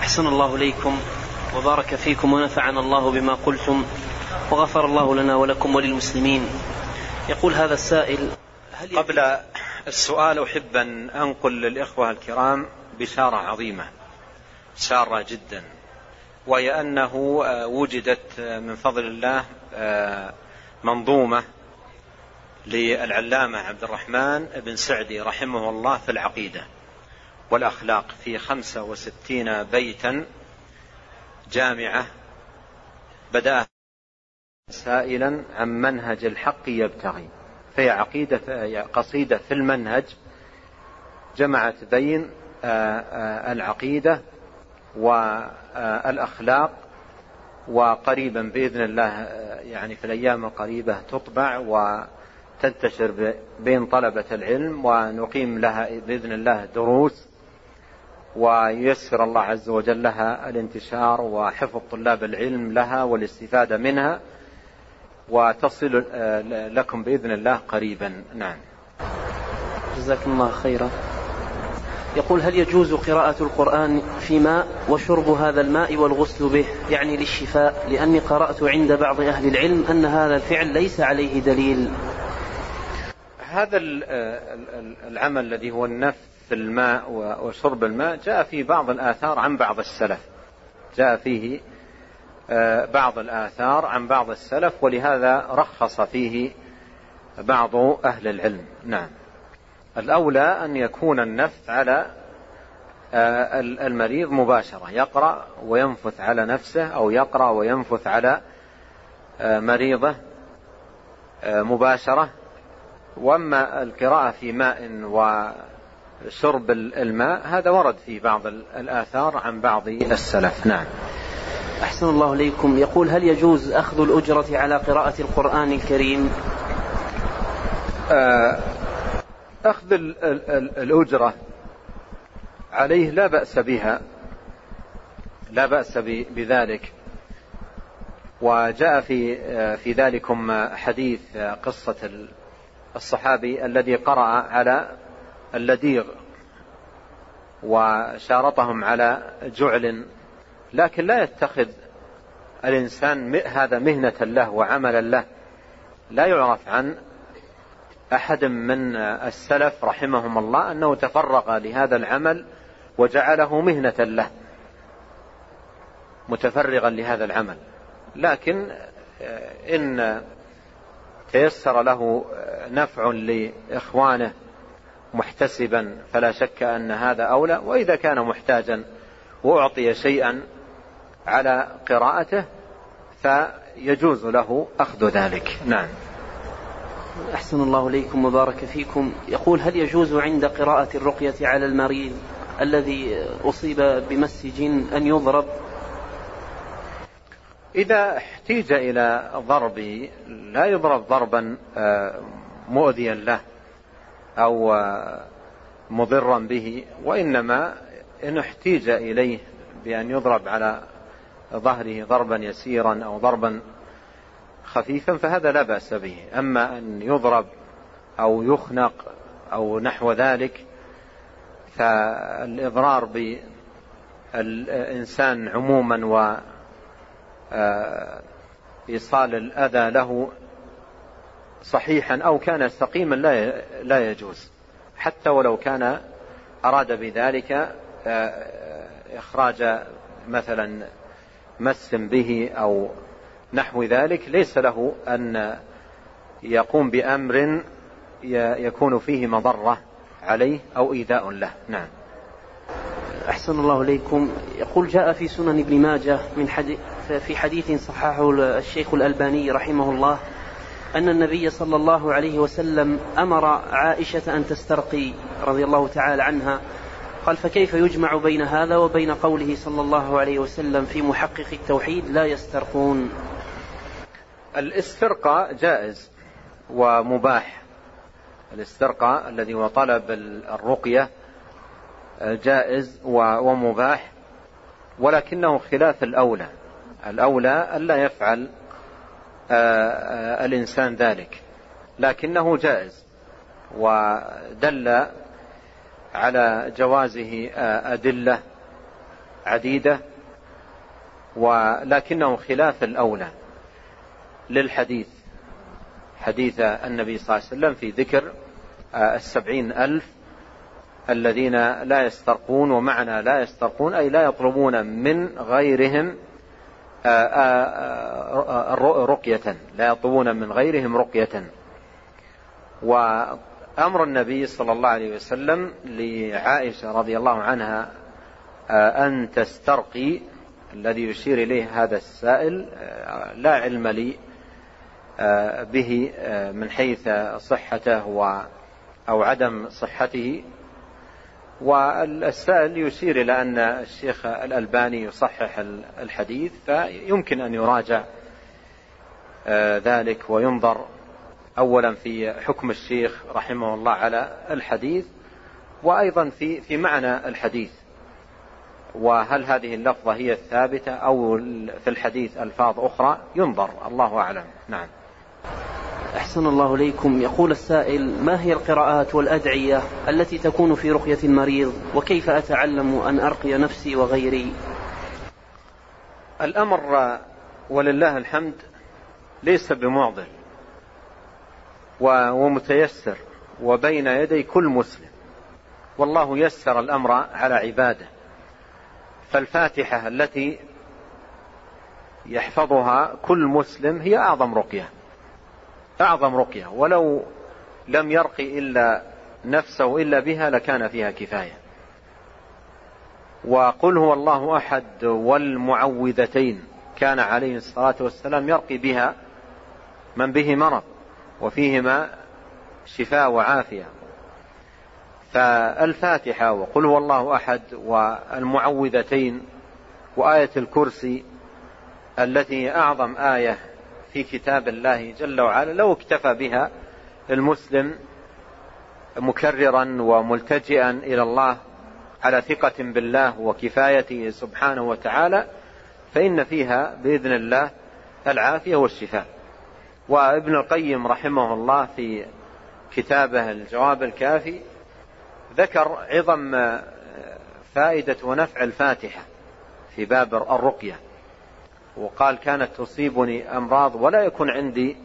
أحسن الله إليكم وبارك فيكم ونفعنا الله بما قلتم وغفر الله لنا ولكم وللمسلمين. يقول هذا السائل هل قبل السؤال أحب أن أنقل للإخوة الكرام بشارة عظيمة سارة جدا وهي أنه وجدت من فضل الله منظومة للعلامة عبد الرحمن بن سعدي رحمه الله في العقيدة. والأخلاق في خمسة وستين بيتا جامعة بدأ سائلا عن منهج الحق يبتغي. فهي عقيدة قصيدة في المنهج. جمعت بين العقيدة والأخلاق وقريبا بإذن الله يعني في الأيام القريبة تطبع وتنتشر بين طلبة العلم. ونقيم لها بإذن الله دروس وييسر الله عز وجل لها الانتشار وحفظ طلاب العلم لها والاستفادة منها وتصل لكم بإذن الله قريبا. نعم. جزاكم الله خيرا. يقول هل يجوز قراءة القرآن في ماء وشرب هذا الماء والغسل به؟ يعني للشفاء لأني قرأت عند بعض أهل العلم أن هذا الفعل ليس عليه دليل. هذا العمل الذي هو النفث في الماء وشرب الماء. جاء في بعض الآثار عن بعض السلف. جاء فيه بعض الآثار عن بعض السلف ولهذا رخص فيه بعض أهل العلم. نعم. الأولى أن يكون النفث على المريض مباشرة. يقرأ وينفث على نفسه أو يقرأ وينفث على مريضه مباشرة. وأما القراءة في ماء وشرب الماء. هذا ورد في بعض الآثار عن بعض السلف. نعم. أحسن الله إليكم. يقول هل يجوز أخذ الأجرة على قراءة القرآن الكريم؟ أخذ الأجرة عليه لا بأس بها. لا بأس بذلك. وجاء في في ذلكم حديث قصة الصحابي الذي قرأ على اللديغ وشارطهم على جعل لكن لا يتخذ الإنسان هذا مهنة له وعملا له. لا يعرف عن أحد من السلف رحمهم الله أنه تفرغ لهذا العمل وجعله مهنة له متفرغا لهذا العمل. لكن إن تيسر له نفع لإخوانه محتسبا فلا شك أن هذا أولى. وإذا كان محتاجا وأعطي شيئا على قراءته فيجوز له أخذ ذلك. نعم. أحسن الله إليكم وبارك فيكم. يقول هل يجوز عند قراءة الرقية على المريض الذي أصيب بمس جن أن يضرب؟ إذا احتيج إلى ضرب لا يضرب ضربا مؤذيا له. أو مضرا به وإنما إن احتيج إليه بأن يضرب على ظهره ضربا يسيرا أو ضربا خفيفا فهذا لا بأس به. أما أن يضرب أو يخنق أو نحو ذلك فالإضرار بالإنسان عموما و إيصال الأذى له صحيحا أو كان سقيما لا لا يجوز. حتى ولو كان أراد بذلك إخراج مثلا مس به أو نحو ذلك ليس له أن يقوم بأمر يكون فيه مضرة عليه أو إيذاء له. نعم. أحسن الله إليكم. يقول جاء في سنن ابن ماجه من حديث في حديث صححه الشيخ الألباني رحمه الله أن النبي صلى الله عليه وسلم أمر عائشة أن تسترقي رضي الله تعالى عنها. قال فكيف يجمع بين هذا وبين قوله صلى الله عليه وسلم في محقق التوحيد لا يسترقون الاسترقاء جائز ومباح. الاسترقاء الذي هو طلب الرقية جائز ومباح ولكنه خلاف الأولى. الأولى ألا يفعل الإنسان ذلك. لكنه جائز ودل على جوازه أدلة عديدة ولكنه خلاف الأولى للحديث. حديث النبي صلى الله عليه وسلم في ذكر السبعين ألف الذين لا يسترقون ومعنى لا يسترقون أي لا يطلبون من غيرهم رقية لا يطلبون من غيرهم رقية. وأمر النبي صلى الله عليه وسلم لعائشة رضي الله عنها أن تسترقي الذي يشير إليه هذا السائل لا علم لي به من حيث صحته أو عدم صحته. والسائل يشير إلى أن الشيخ الألباني يصحح الحديث فيمكن أن يراجع ذلك وينظر أولا في حكم الشيخ رحمه الله على الحديث وأيضا في في معنى الحديث. وهل هذه اللفظة هي الثابتة أو في الحديث ألفاظ أخرى؟ ينظر الله أعلم. نعم. أحسن الله إليكم. يقول السائل ما هي القراءات والأدعية التي تكون في رقية المريض؟ وكيف أتعلم أن أرقي نفسي وغيري؟ الأمر ولله الحمد ليس بمعضل ومتيسر وبين يدي كل مسلم. والله يسر الأمر على عباده. فالفاتحة التي يحفظها كل مسلم هي أعظم رقية. أعظم رقية. ولو لم يرقي إلا نفسه إلا بها لكان فيها كفاية. وقل هو الله أحد والمعوذتين. كان عليه الصلاة والسلام يرقي بها من به مرض وفيهما شفاء وعافية. فالفاتحة وقل هو الله أحد والمعوذتين وآية الكرسي التي أعظم آية في كتاب الله جل وعلا لو اكتفى بها المسلم مكررا وملتجئا إلى الله على ثقة بالله وكفايته سبحانه وتعالى فإن فيها بإذن الله العافية والشفاء. وابن القيم رحمه الله في كتابه الجواب الكافي ذكر عظم فائدة ونفع الفاتحة في باب الرقية. وقال كانت تصيبني أمراض ولا يكون عندي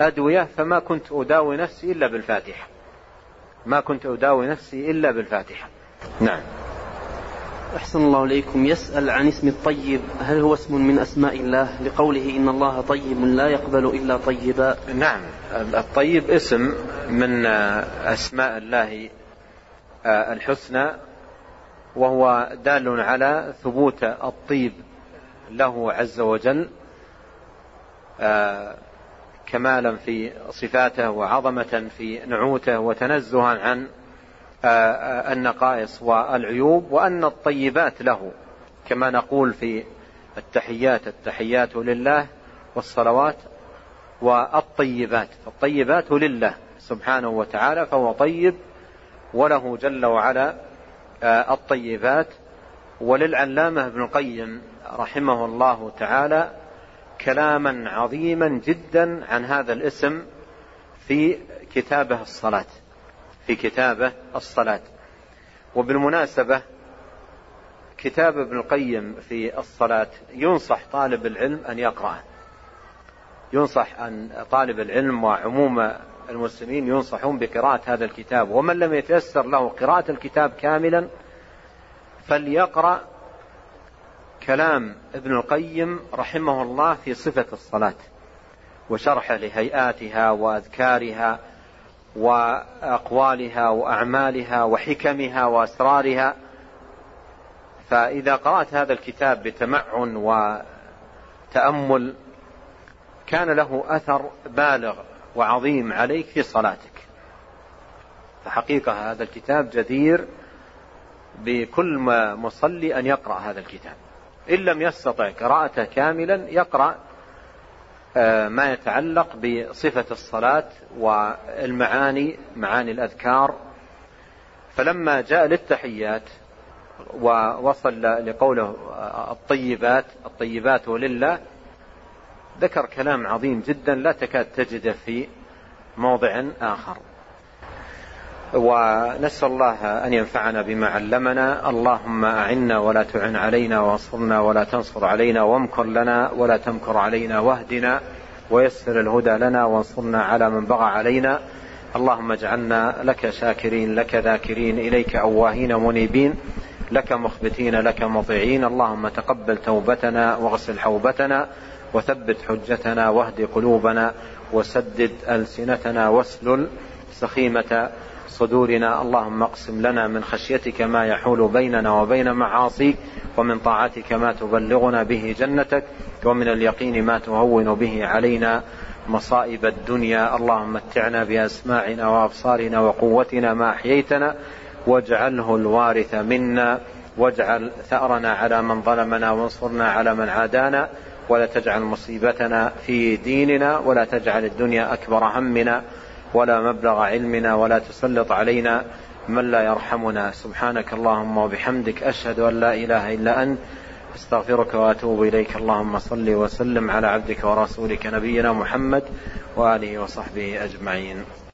أدوية فما كنت أداوي نفسي إلا بالفاتحة. ما كنت أداوي نفسي إلا بالفاتحة. نعم. أحسن الله إليكم. يسأل عن اسم الطيب. هل هو اسم من أسماء الله؟ لقوله إن الله طيب لا يقبل إلا طيبا. نعم. الطيب اسم من أسماء الله الحسنى وهو دال على ثبوت الطيب. له عز وجل آه، كمالا في صفاته وعظمة في نعوته وتنزها عن آه، آه، النقائص والعيوب وأن الطيبات له كما نقول في التحيات التحيات لله والصلوات والطيبات. فالطيبات لله سبحانه وتعالى فهو طيب وله جل وعلا الطيبات وللعلامة ابن القيم رحمه الله تعالى كلاما عظيما جدا عن هذا الاسم في كتابه الصلاة في كتابه الصلاة. وبالمناسبة كتاب ابن القيم في الصلاة ينصح طالب العلم أن يقرأه. ينصح أن طالب العلم وعموم المسلمين ينصحون بقراءة هذا الكتاب ومن لم يتيسر له قراءة الكتاب كاملا فليقرأ كلام ابن القيم رحمه الله في صفة الصلاة وشرحه لهيئاتها وأذكارها وأقوالها وأعمالها وحكمها وأسرارها. فإذا قرأت هذا الكتاب بتمعن وتأمل كان له أثر بالغ وعظيم عليك في صلاتك. فحقيقة هذا الكتاب جدير بكل مصلي أن يقرأ هذا الكتاب. إن لم يستطع قراءته كاملا يقرأ آه، ما يتعلق بصفة الصلاة والمعاني معاني الأذكار. فلما جاء للتحيات ووصل لقوله آه، الطيبات الطيبات لله ذكر كلام عظيم جدا لا تكاد تجده في موضع آخر. ونسأل الله أن ينفعنا بما علمنا. اللهم أعنا ولا تعن علينا وانصرنا ولا تنصر علينا وامكر لنا ولا تمكر علينا واهدنا ويسر الهدى لنا وانصرنا على من بغى علينا. اللهم اجعلنا لك شاكرين لك ذاكرين إليك أواهين منيبين لك مخبتين لك مطيعين اللهم تقبل توبتنا واغسل حوبتنا وثبت حجتنا واهد قلوبنا وسدد ألسنتنا واسلل سخيمة صدورنا. اللهم اقسم لنا من خشيتك ما يحول بيننا وبين معاصيك ومن طاعتك ما تبلغنا به جنتك ومن اليقين ما تهون به علينا مصائب الدنيا. اللهم متعنا بأسماعنا وأبصارنا وقوتنا ما أحييتنا واجعله الوارث منا واجعل ثأرنا على من ظلمنا وانصرنا على من عادانا. ولا تجعل مصيبتنا في ديننا ولا تجعل الدنيا أكبر همنا. ولا مبلغ علمنا ولا تسلط علينا من لا يرحمنا. سبحانك اللهم وبحمدك أشهد أن لا إله إلا أنت. أستغفرك وأتوب إليك. اللهم صل وسلم على عبدك ورسولك نبينا محمد وآله وصحبه أجمعين.